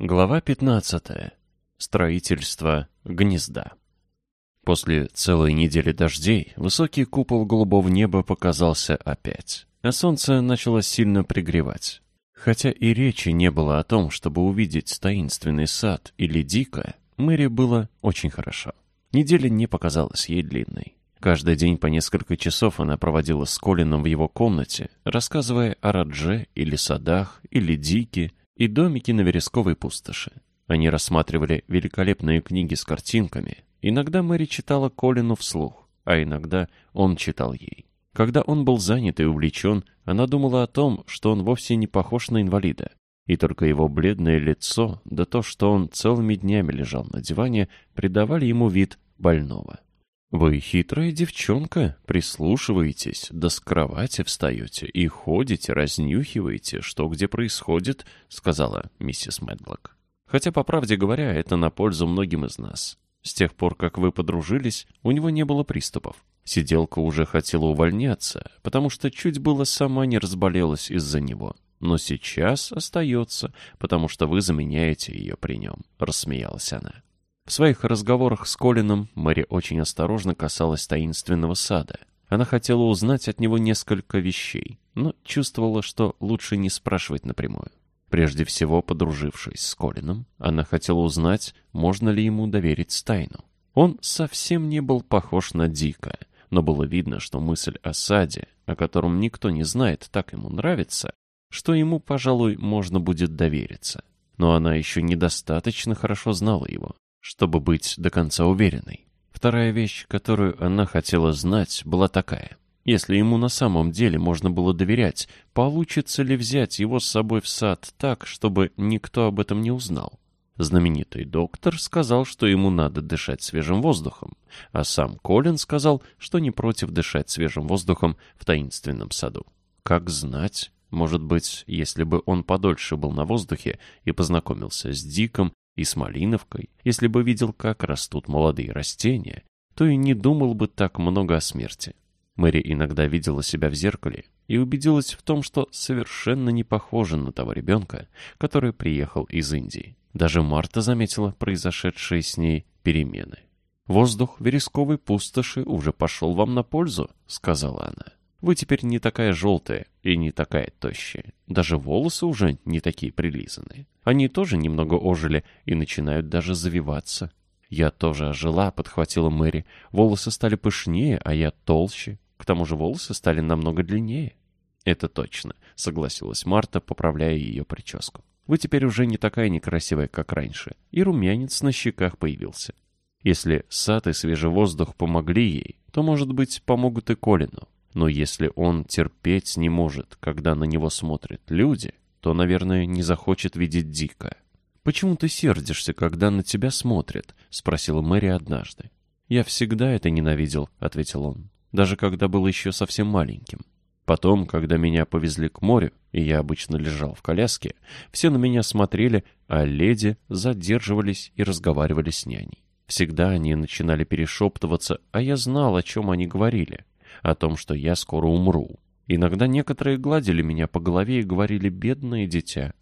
Глава 15. Строительство гнезда. После целой недели дождей высокий купол голубого неба показался опять, а солнце начало сильно пригревать. Хотя и речи не было о том, чтобы увидеть таинственный сад или дико, Мэри было очень хорошо. Неделя не показалась ей длинной. Каждый день по несколько часов она проводила с Колином в его комнате, рассказывая о Радже или садах, или дике, и домики на вересковой пустоши. Они рассматривали великолепные книги с картинками. Иногда Мэри читала Колину вслух, а иногда он читал ей. Когда он был занят и увлечен, она думала о том, что он вовсе не похож на инвалида. И только его бледное лицо, да то, что он целыми днями лежал на диване, придавали ему вид больного. «Вы хитрая девчонка, прислушиваетесь, да с кровати встаете и ходите, разнюхиваете, что где происходит», — сказала миссис Медлок. «Хотя, по правде говоря, это на пользу многим из нас. С тех пор, как вы подружились, у него не было приступов. Сиделка уже хотела увольняться, потому что чуть было сама не разболелась из-за него. Но сейчас остается, потому что вы заменяете ее при нем», — рассмеялась она. В своих разговорах с Колином Мэри очень осторожно касалась таинственного сада. Она хотела узнать от него несколько вещей, но чувствовала, что лучше не спрашивать напрямую. Прежде всего, подружившись с Колином, она хотела узнать, можно ли ему доверить тайну. Он совсем не был похож на Дика, но было видно, что мысль о саде, о котором никто не знает, так ему нравится, что ему, пожалуй, можно будет довериться. Но она еще недостаточно хорошо знала его чтобы быть до конца уверенной. Вторая вещь, которую она хотела знать, была такая. Если ему на самом деле можно было доверять, получится ли взять его с собой в сад так, чтобы никто об этом не узнал? Знаменитый доктор сказал, что ему надо дышать свежим воздухом, а сам Колин сказал, что не против дышать свежим воздухом в таинственном саду. Как знать, может быть, если бы он подольше был на воздухе и познакомился с Диком и с Малиновкой, если бы видел, как растут молодые растения, то и не думал бы так много о смерти. Мэри иногда видела себя в зеркале и убедилась в том, что совершенно не похожа на того ребенка, который приехал из Индии. Даже Марта заметила произошедшие с ней перемены. «Воздух вересковой пустоши уже пошел вам на пользу», — сказала она. «Вы теперь не такая желтая и не такая тощая. Даже волосы уже не такие прилизанные. Они тоже немного ожили и начинают даже завиваться. Я тоже ожила, подхватила Мэри. Волосы стали пышнее, а я толще. К тому же волосы стали намного длиннее. Это точно, согласилась Марта, поправляя ее прическу. Вы теперь уже не такая некрасивая, как раньше. И румянец на щеках появился. Если сад и свежий воздух помогли ей, то, может быть, помогут и Колину. Но если он терпеть не может, когда на него смотрят люди, то, наверное, не захочет видеть Дика. «Почему ты сердишься, когда на тебя смотрят?» — спросила Мэри однажды. «Я всегда это ненавидел», — ответил он, «даже когда был еще совсем маленьким. Потом, когда меня повезли к морю, и я обычно лежал в коляске, все на меня смотрели, а леди задерживались и разговаривали с няней. Всегда они начинали перешептываться, а я знал, о чем они говорили. О том, что я скоро умру. Иногда некоторые гладили меня по голове и говорили «бедное дитя».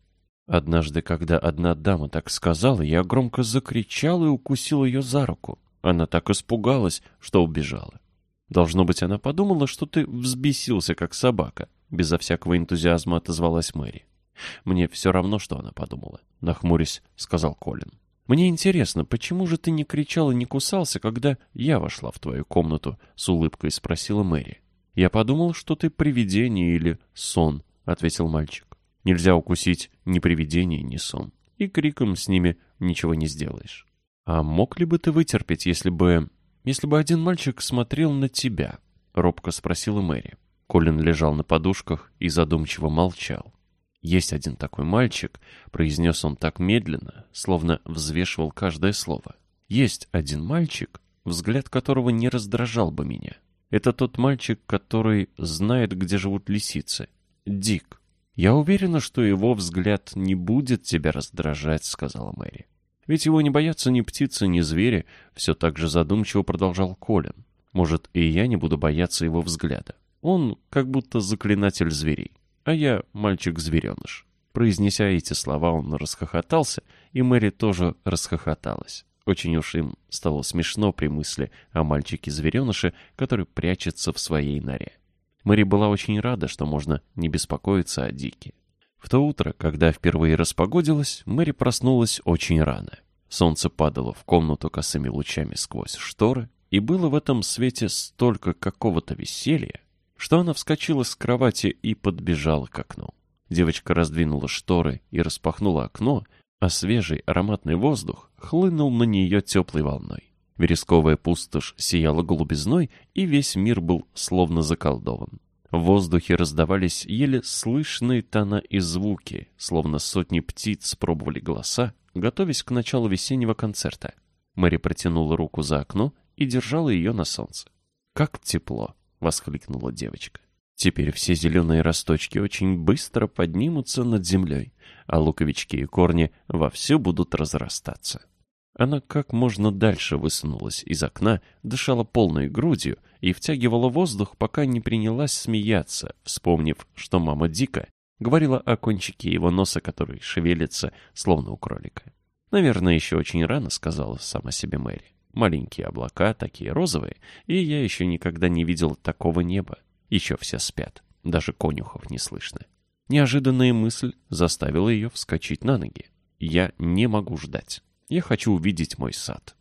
Однажды, когда одна дама так сказала, я громко закричал и укусил ее за руку. Она так испугалась, что убежала. Должно быть, она подумала, что ты взбесился, как собака. Безо всякого энтузиазма отозвалась Мэри. Мне все равно, что она подумала. Нахмурясь, сказал Колин. Мне интересно, почему же ты не кричал и не кусался, когда я вошла в твою комнату? С улыбкой спросила Мэри. «Я подумал, что ты привидение или сон», — ответил мальчик. «Нельзя укусить ни привидение, ни сон. И криком с ними ничего не сделаешь». «А мог ли бы ты вытерпеть, если бы... если бы один мальчик смотрел на тебя?» — робко спросила Мэри. Колин лежал на подушках и задумчиво молчал. «Есть один такой мальчик», — произнес он так медленно, словно взвешивал каждое слово. «Есть один мальчик, взгляд которого не раздражал бы меня. Это тот мальчик, который знает, где живут лисицы. Дик. Я уверена, что его взгляд не будет тебя раздражать, сказала Мэри. Ведь его не боятся ни птицы, ни звери, все так же задумчиво продолжал Колин. Может, и я не буду бояться его взгляда. Он как будто заклинатель зверей, а я мальчик-звереныш. Произнеся эти слова, он расхохотался, и Мэри тоже расхохоталась. Очень уж им стало смешно при мысли о мальчике-звереныше, который прячется в своей норе. Мэри была очень рада, что можно не беспокоиться о Дике. В то утро, когда впервые распогодилось, Мэри проснулась очень рано. Солнце падало в комнату косыми лучами сквозь шторы, и было в этом свете столько какого-то веселья, что она вскочила с кровати и подбежала к окну. Девочка раздвинула шторы и распахнула окно, а свежий ароматный воздух хлынул на нее теплой волной. Вересковая пустошь сияла голубизной, и весь мир был словно заколдован. В воздухе раздавались еле слышные тона и звуки, словно сотни птиц пробовали голоса, готовясь к началу весеннего концерта. Мэри протянула руку за окно и держала ее на солнце. «Как тепло!» — воскликнула девочка. Теперь все зеленые росточки очень быстро поднимутся над землей, а луковички и корни вовсю будут разрастаться. Она как можно дальше высунулась из окна, дышала полной грудью и втягивала воздух, пока не принялась смеяться, вспомнив, что мама Дика говорила о кончике его носа, который шевелится, словно у кролика. «Наверное, еще очень рано», — сказала сама себе Мэри. «Маленькие облака, такие розовые, и я еще никогда не видел такого неба. Еще все спят. Даже конюхов не слышно. Неожиданная мысль заставила ее вскочить на ноги. Я не могу ждать. Я хочу увидеть мой сад.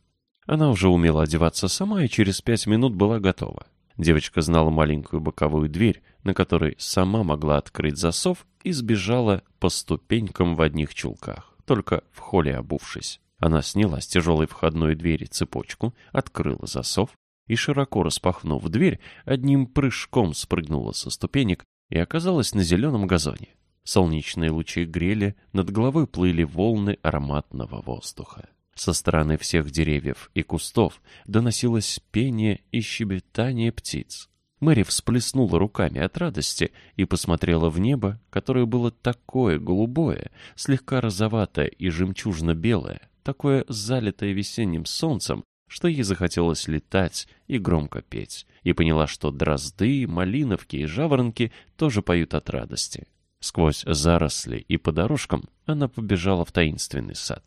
Она уже умела одеваться сама и через пять минут была готова. Девочка знала маленькую боковую дверь, на которой сама могла открыть засов и сбежала по ступенькам в одних чулках, только в холле обувшись. Она сняла с тяжелой входной двери цепочку, открыла засов, и, широко распахнув дверь, одним прыжком спрыгнула со ступенек и оказалась на зеленом газоне. Солнечные лучи грели, над головой плыли волны ароматного воздуха. Со стороны всех деревьев и кустов доносилось пение и щебетание птиц. Мэри всплеснула руками от радости и посмотрела в небо, которое было такое голубое, слегка розоватое и жемчужно-белое, такое залитое весенним солнцем, что ей захотелось летать и громко петь, и поняла, что дрозды, малиновки и жаворонки тоже поют от радости. Сквозь заросли и по дорожкам она побежала в таинственный сад.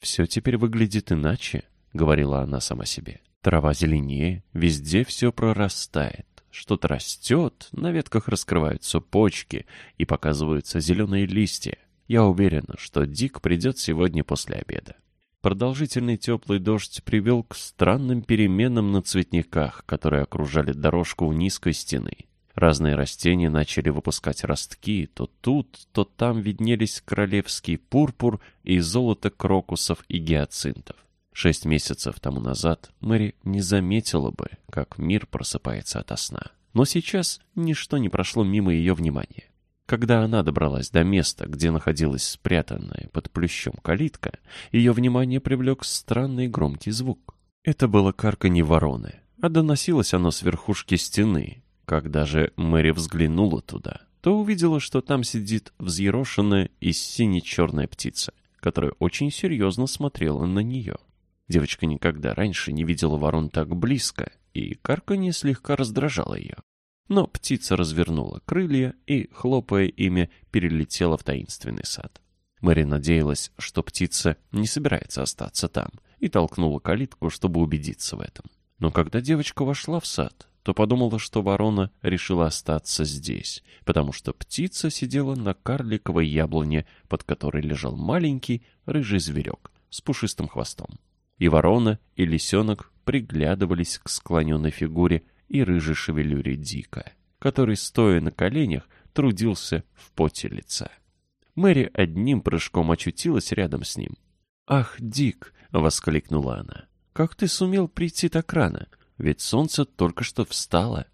«Все теперь выглядит иначе», — говорила она сама себе. «Трава зеленее, везде все прорастает. Что-то растет, на ветках раскрываются почки и показываются зеленые листья. Я уверена, что Дик придет сегодня после обеда. Продолжительный теплый дождь привел к странным переменам на цветниках, которые окружали дорожку у низкой стены. Разные растения начали выпускать ростки, то тут, то там виднелись королевский пурпур и золото крокусов и гиацинтов. Шесть месяцев тому назад Мэри не заметила бы, как мир просыпается ото сна. Но сейчас ничто не прошло мимо ее внимания. Когда она добралась до места, где находилась спрятанная под плющом калитка, ее внимание привлек странный громкий звук. Это было карканье вороны, а доносилось оно с верхушки стены. Когда же Мэри взглянула туда, то увидела, что там сидит взъерошенная и сине-черная птица, которая очень серьезно смотрела на нее. Девочка никогда раньше не видела ворон так близко, и карканье слегка раздражало ее. Но птица развернула крылья и, хлопая ими, перелетела в таинственный сад. Мэри надеялась, что птица не собирается остаться там, и толкнула калитку, чтобы убедиться в этом. Но когда девочка вошла в сад, то подумала, что ворона решила остаться здесь, потому что птица сидела на карликовой яблоне, под которой лежал маленький рыжий зверек с пушистым хвостом. И ворона, и лисенок приглядывались к склоненной фигуре и рыжей шевелюре Дика, который, стоя на коленях, трудился в поте лица. Мэри одним прыжком очутилась рядом с ним. «Ах, Дик!» — воскликнула она. «Как ты сумел прийти так рано? Ведь солнце только что встало».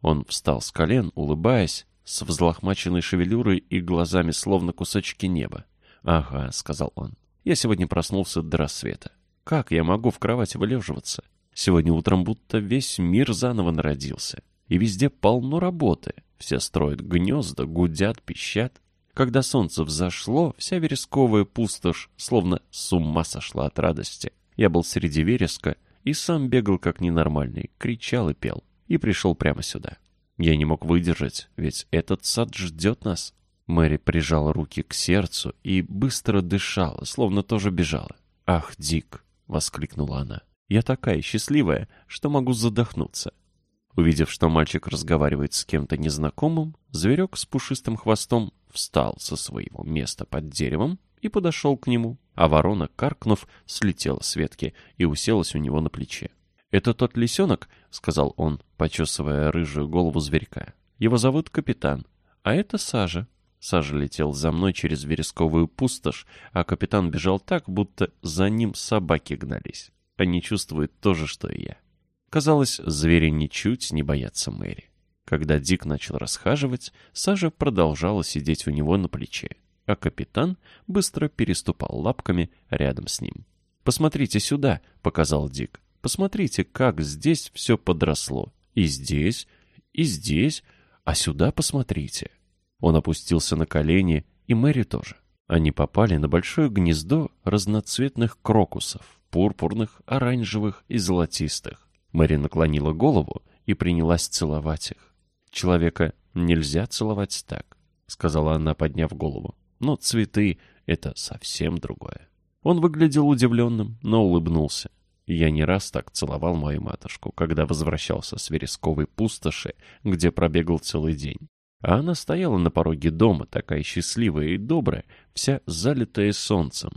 Он встал с колен, улыбаясь, с взлохмаченной шевелюрой и глазами, словно кусочки неба. «Ага», — сказал он, — «я сегодня проснулся до рассвета. Как я могу в кровати вылеживаться? Сегодня утром будто весь мир заново народился. И везде полно работы. Все строят гнезда, гудят, пищат. Когда солнце взошло, вся вересковая пустошь словно с ума сошла от радости. Я был среди вереска и сам бегал как ненормальный, кричал и пел. И пришел прямо сюда. Я не мог выдержать, ведь этот сад ждет нас. Мэри прижала руки к сердцу и быстро дышала, словно тоже бежала. «Ах, Дик!» — воскликнула она. «Я такая счастливая, что могу задохнуться». Увидев, что мальчик разговаривает с кем-то незнакомым, зверек с пушистым хвостом встал со своего места под деревом и подошел к нему, а ворона, каркнув, слетела с ветки и уселась у него на плече. «Это тот лисенок?» — сказал он, почесывая рыжую голову зверька. «Его зовут Капитан, а это Сажа». Сажа летел за мной через вересковую пустошь, а капитан бежал так, будто за ним собаки гнались. Они чувствуют то же, что и я. Казалось, звери ничуть не боятся Мэри. Когда Дик начал расхаживать, Сажа продолжала сидеть у него на плече, а капитан быстро переступал лапками рядом с ним. «Посмотрите сюда», — показал Дик. «Посмотрите, как здесь все подросло. И здесь, и здесь, а сюда посмотрите». Он опустился на колени, и Мэри тоже. Они попали на большое гнездо разноцветных крокусов, пурпурных, оранжевых и золотистых. Мэри наклонила голову и принялась целовать их. «Человека нельзя целовать так», — сказала она, подняв голову. «Но цветы — это совсем другое». Он выглядел удивленным, но улыбнулся. Я не раз так целовал мою матушку, когда возвращался с вересковой пустоши, где пробегал целый день. А она стояла на пороге дома, такая счастливая и добрая, вся залитая солнцем.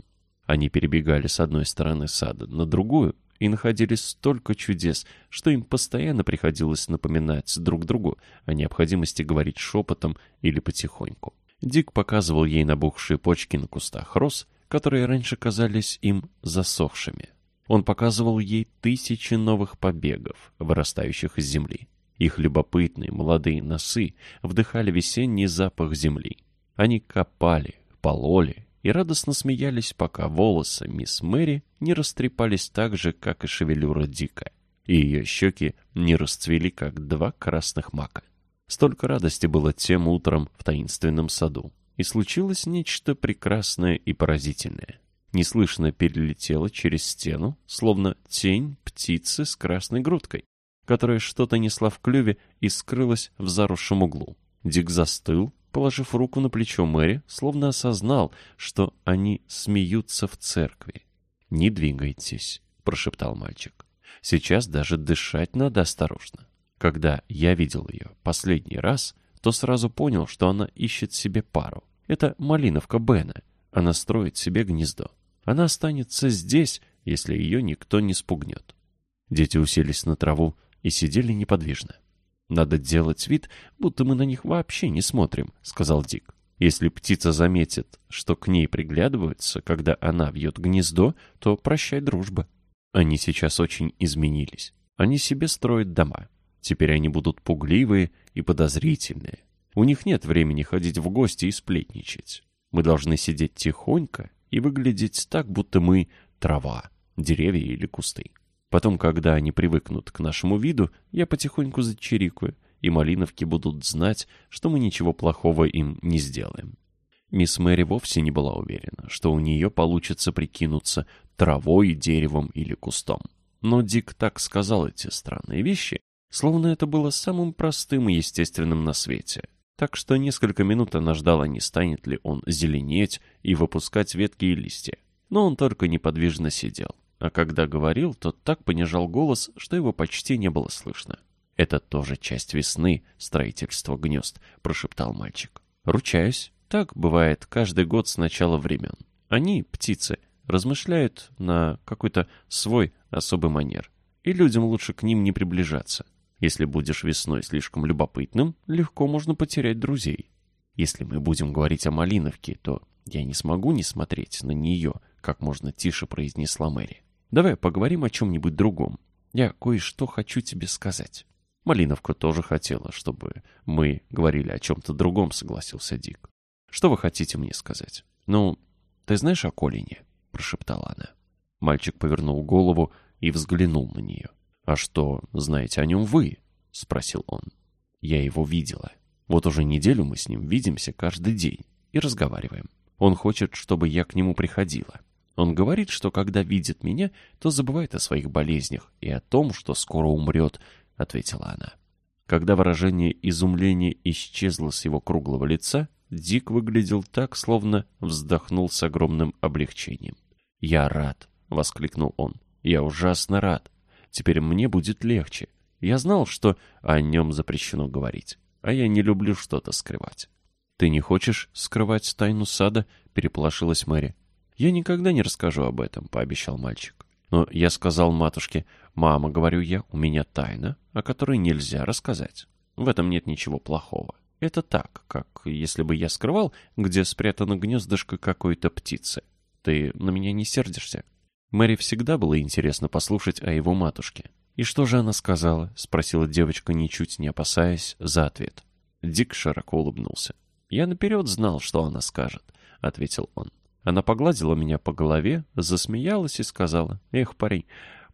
Они перебегали с одной стороны сада на другую, и находили столько чудес, что им постоянно приходилось напоминать друг другу о необходимости говорить шепотом или потихоньку. Дик показывал ей набухшие почки на кустах роз, которые раньше казались им засохшими. Он показывал ей тысячи новых побегов, вырастающих из земли. Их любопытные молодые носы вдыхали весенний запах земли. Они копали, пололи и радостно смеялись, пока волосы мисс Мэри не растрепались так же, как и шевелюра Дика, и ее щеки не расцвели, как два красных мака. Столько радости было тем утром в таинственном саду, и случилось нечто прекрасное и поразительное. Неслышно перелетела через стену, словно тень птицы с красной грудкой, которая что-то несла в клюве и скрылась в заросшем углу. Дик застыл, положив руку на плечо Мэри, словно осознал, что они смеются в церкви. «Не двигайтесь», — прошептал мальчик. «Сейчас даже дышать надо осторожно. Когда я видел ее последний раз, то сразу понял, что она ищет себе пару. Это малиновка Бена. Она строит себе гнездо. Она останется здесь, если ее никто не спугнет». Дети уселись на траву и сидели неподвижно. «Надо делать вид, будто мы на них вообще не смотрим», — сказал Дик. «Если птица заметит, что к ней приглядываются, когда она вьет гнездо, то прощай дружба». Они сейчас очень изменились. Они себе строят дома. Теперь они будут пугливые и подозрительные. У них нет времени ходить в гости и сплетничать. Мы должны сидеть тихонько и выглядеть так, будто мы трава, деревья или кусты. Потом, когда они привыкнут к нашему виду, я потихоньку зачирикаю, и малиновки будут знать, что мы ничего плохого им не сделаем. Мисс Мэри вовсе не была уверена, что у нее получится прикинуться травой, деревом или кустом. Но Дик так сказал эти странные вещи, словно это было самым простым и естественным на свете. Так что несколько минут она ждала, не станет ли он зеленеть и выпускать ветки и листья. Но он только неподвижно сидел а когда говорил, то так понижал голос, что его почти не было слышно. «Это тоже часть весны, строительство гнезд», — прошептал мальчик. «Ручаюсь. Так бывает каждый год с начала времен. Они, птицы, размышляют на какой-то свой особый манер, и людям лучше к ним не приближаться. Если будешь весной слишком любопытным, легко можно потерять друзей. Если мы будем говорить о Малиновке, то я не смогу не смотреть на нее, как можно тише произнесла Мэри. Давай поговорим о чем-нибудь другом. Я кое-что хочу тебе сказать. Малиновка тоже хотела, чтобы мы говорили о чем-то другом, согласился Дик. Что вы хотите мне сказать? Ну, ты знаешь о Колине? Прошептала она. Мальчик повернул голову и взглянул на нее. «А что, знаете о нем вы?» — спросил он. «Я его видела. Вот уже неделю мы с ним видимся каждый день и разговариваем. Он хочет, чтобы я к нему приходила. Он говорит, что когда видит меня, то забывает о своих болезнях и о том, что скоро умрет, — ответила она. Когда выражение изумления исчезло с его круглого лица, Дик выглядел так, словно вздохнул с огромным облегчением. «Я рад!» — воскликнул он. «Я ужасно рад! Теперь мне будет легче. Я знал, что о нем запрещено говорить, а я не люблю что-то скрывать». «Ты не хочешь скрывать тайну сада?» — переполошилась Мэри. «Я никогда не расскажу об этом», — пообещал мальчик. Но я сказал матушке, «Мама, — говорю я, — у меня тайна, о которой нельзя рассказать. В этом нет ничего плохого. Это так, как если бы я скрывал, где спрятано гнездышко какой-то птицы. Ты на меня не сердишься?» Мэри всегда было интересно послушать о его матушке. «И что же она сказала?» — спросила девочка, ничуть не опасаясь за ответ. Дик широко улыбнулся. «Я наперед знал, что она скажет», — ответил он. Она погладила меня по голове, засмеялась и сказала, «Эх, парень,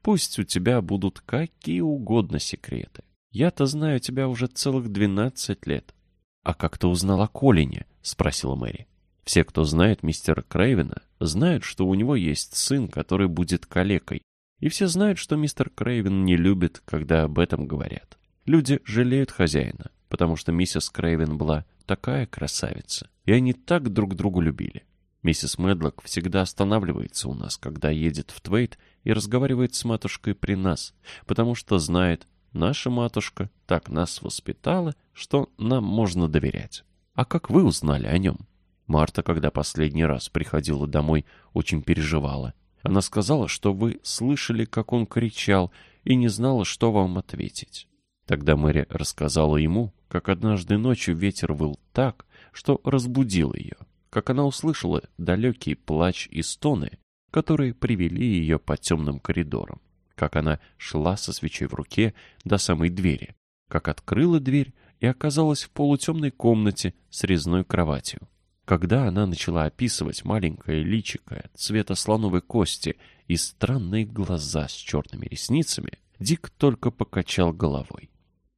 пусть у тебя будут какие угодно секреты. Я-то знаю тебя уже целых двенадцать лет». «А как ты узнал о Колине?» — спросила Мэри. «Все, кто знает мистера Крейвена, знают, что у него есть сын, который будет калекой. И все знают, что мистер Крейвен не любит, когда об этом говорят. Люди жалеют хозяина, потому что миссис Крейвен была такая красавица, и они так друг другу любили. Миссис Медлок всегда останавливается у нас, когда едет в Твейт и разговаривает с матушкой при нас, потому что знает, наша матушка так нас воспитала, что нам можно доверять. А как вы узнали о нем? Марта, когда последний раз приходила домой, очень переживала. Она сказала, что вы слышали, как он кричал, и не знала, что вам ответить. Тогда Мэри рассказала ему, как однажды ночью ветер выл так, что разбудил ее как она услышала далекий плач и стоны, которые привели ее по темным коридорам, как она шла со свечой в руке до самой двери, как открыла дверь и оказалась в полутемной комнате с резной кроватью. Когда она начала описывать маленькое личико цвета слоновой кости и странные глаза с черными ресницами, Дик только покачал головой.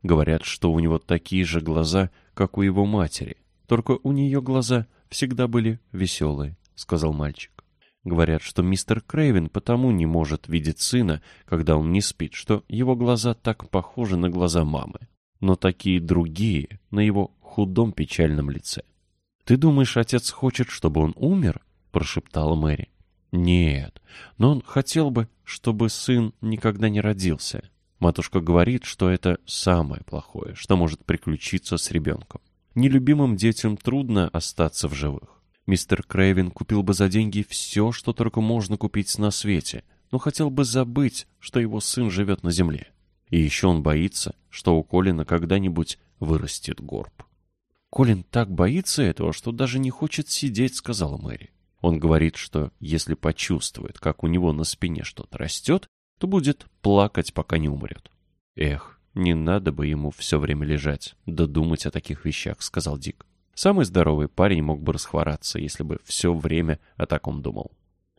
Говорят, что у него такие же глаза, как у его матери, только у нее глаза всегда были веселые», — сказал мальчик. «Говорят, что мистер Крейвен потому не может видеть сына, когда он не спит, что его глаза так похожи на глаза мамы, но такие другие на его худом печальном лице». «Ты думаешь, отец хочет, чтобы он умер?» — прошептала Мэри. «Нет, но он хотел бы, чтобы сын никогда не родился. Матушка говорит, что это самое плохое, что может приключиться с ребенком. Нелюбимым детям трудно остаться в живых. Мистер Крейвен купил бы за деньги все, что только можно купить на свете, но хотел бы забыть, что его сын живет на земле. И еще он боится, что у Колина когда-нибудь вырастет горб. «Колин так боится этого, что даже не хочет сидеть», — сказала Мэри. Он говорит, что если почувствует, как у него на спине что-то растет, то будет плакать, пока не умрет. Эх, «Не надо бы ему все время лежать, да думать о таких вещах», — сказал Дик. Самый здоровый парень мог бы расхвораться, если бы все время о таком думал.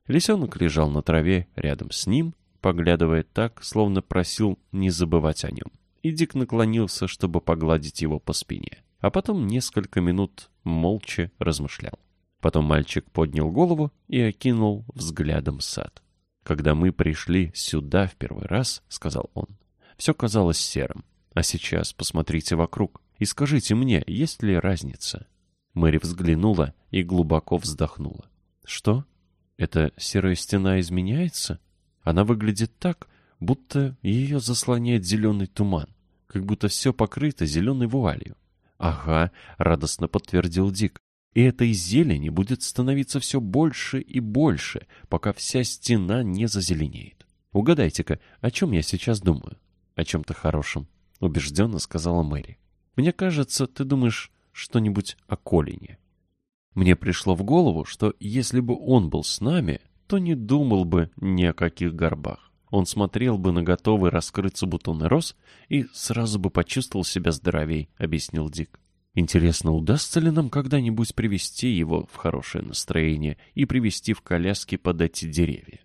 Лисенок лежал на траве рядом с ним, поглядывая так, словно просил не забывать о нем. И Дик наклонился, чтобы погладить его по спине. А потом несколько минут молча размышлял. Потом мальчик поднял голову и окинул взглядом сад. «Когда мы пришли сюда в первый раз, — сказал он, все казалось серым. А сейчас посмотрите вокруг и скажите мне, есть ли разница?» Мэри взглянула и глубоко вздохнула. «Что? Эта серая стена изменяется? Она выглядит так, будто ее заслоняет зеленый туман, как будто все покрыто зеленой вуалью». «Ага», — радостно подтвердил Дик. «И этой зелени будет становиться все больше и больше, пока вся стена не зазеленеет. Угадайте-ка, о чем я сейчас думаю?» О чем-то хорошем», — убежденно сказала Мэри. «Мне кажется, ты думаешь что-нибудь о Колине». Мне пришло в голову, что если бы он был с нами, то не думал бы ни о каких горбах. Он смотрел бы на готовый раскрыться бутоны роз и сразу бы почувствовал себя здоровей, объяснил Дик. Интересно, удастся ли нам когда-нибудь привести его в хорошее настроение и привести в коляске под эти деревья?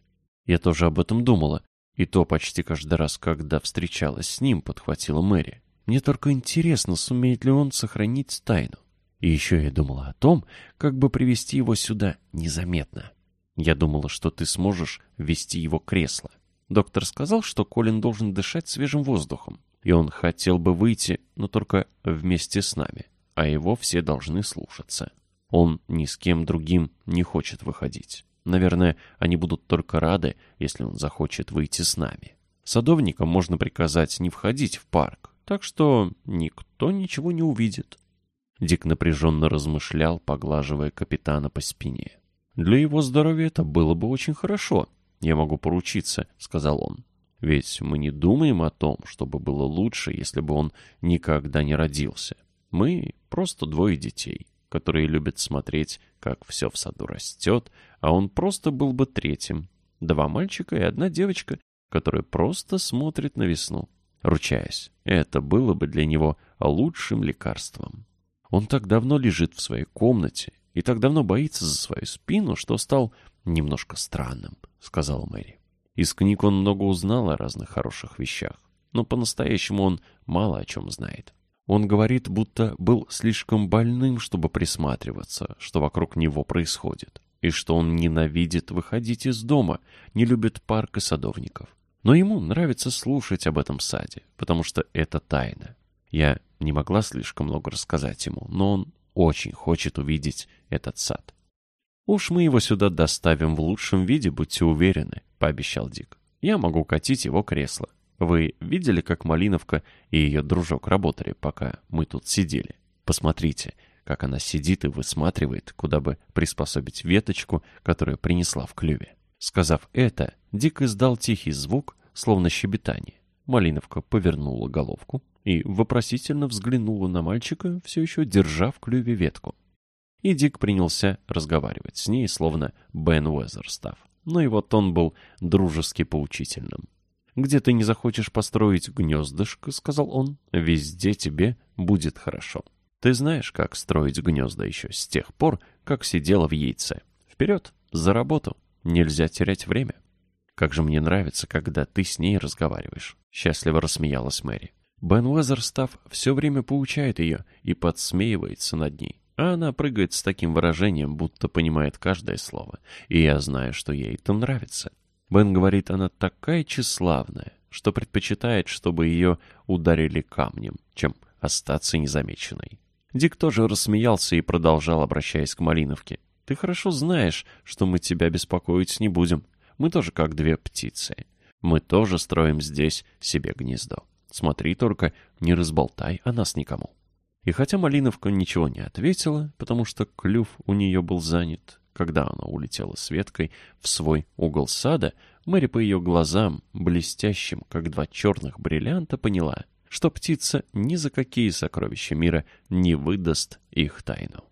Я тоже об этом думала, и то почти каждый раз, когда встречалась с ним, подхватила Мэри. Мне только интересно, сумеет ли он сохранить тайну. И еще я думала о том, как бы привести его сюда незаметно. Я думала, что ты сможешь вести его кресло. Доктор сказал, что Колин должен дышать свежим воздухом, и он хотел бы выйти, но только вместе с нами, а его все должны слушаться. Он ни с кем другим не хочет выходить. Наверное, они будут только рады, если он захочет выйти с нами. Садовникам можно приказать не входить в парк, так что никто ничего не увидит. Дик напряженно размышлял, поглаживая капитана по спине. «Для его здоровья это было бы очень хорошо. Я могу поручиться», — сказал он. «Ведь мы не думаем о том, чтобы было лучше, если бы он никогда не родился. Мы просто двое детей, которые любят смотреть, как все в саду растет, а он просто был бы третьим. Два мальчика и одна девочка, которые просто смотрят на весну, ручаясь. Это было бы для него лучшим лекарством. Он так давно лежит в своей комнате и так давно боится за свою спину, что стал немножко странным, — сказала Мэри. Из книг он много узнал о разных хороших вещах, но по-настоящему он мало о чем знает. Он говорит, будто был слишком больным, чтобы присматриваться, что вокруг него происходит, и что он ненавидит выходить из дома, не любит парк и садовников. Но ему нравится слушать об этом саде, потому что это тайна. Я не могла слишком много рассказать ему, но он очень хочет увидеть этот сад. «Уж мы его сюда доставим в лучшем виде, будьте уверены», — пообещал Дик. «Я могу катить его кресло. Вы видели, как Малиновка и ее дружок работали, пока мы тут сидели? Посмотрите, как она сидит и высматривает, куда бы приспособить веточку, которую принесла в клюве. Сказав это, Дик издал тихий звук, словно щебетание. Малиновка повернула головку и вопросительно взглянула на мальчика, все еще держа в клюве ветку. И Дик принялся разговаривать с ней, словно Бен Уэзерстав. Но его тон был дружески поучительным где ты не захочешь построить гнездышко, — сказал он, — везде тебе будет хорошо. Ты знаешь, как строить гнезда еще с тех пор, как сидела в яйце. Вперед, за работу. Нельзя терять время. Как же мне нравится, когда ты с ней разговариваешь. Счастливо рассмеялась Мэри. Бен Уэзерстав все время поучает ее и подсмеивается над ней. А она прыгает с таким выражением, будто понимает каждое слово. И я знаю, что ей это нравится. Бен говорит, она такая тщеславная, что предпочитает, чтобы ее ударили камнем, чем остаться незамеченной. Дик тоже рассмеялся и продолжал, обращаясь к Малиновке. «Ты хорошо знаешь, что мы тебя беспокоить не будем. Мы тоже как две птицы. Мы тоже строим здесь себе гнездо. Смотри только, не разболтай о нас никому». И хотя Малиновка ничего не ответила, потому что клюв у нее был занят, когда она улетела с веткой в свой угол сада, Мэри по ее глазам, блестящим, как два черных бриллианта, поняла, что птица ни за какие сокровища мира не выдаст их тайну.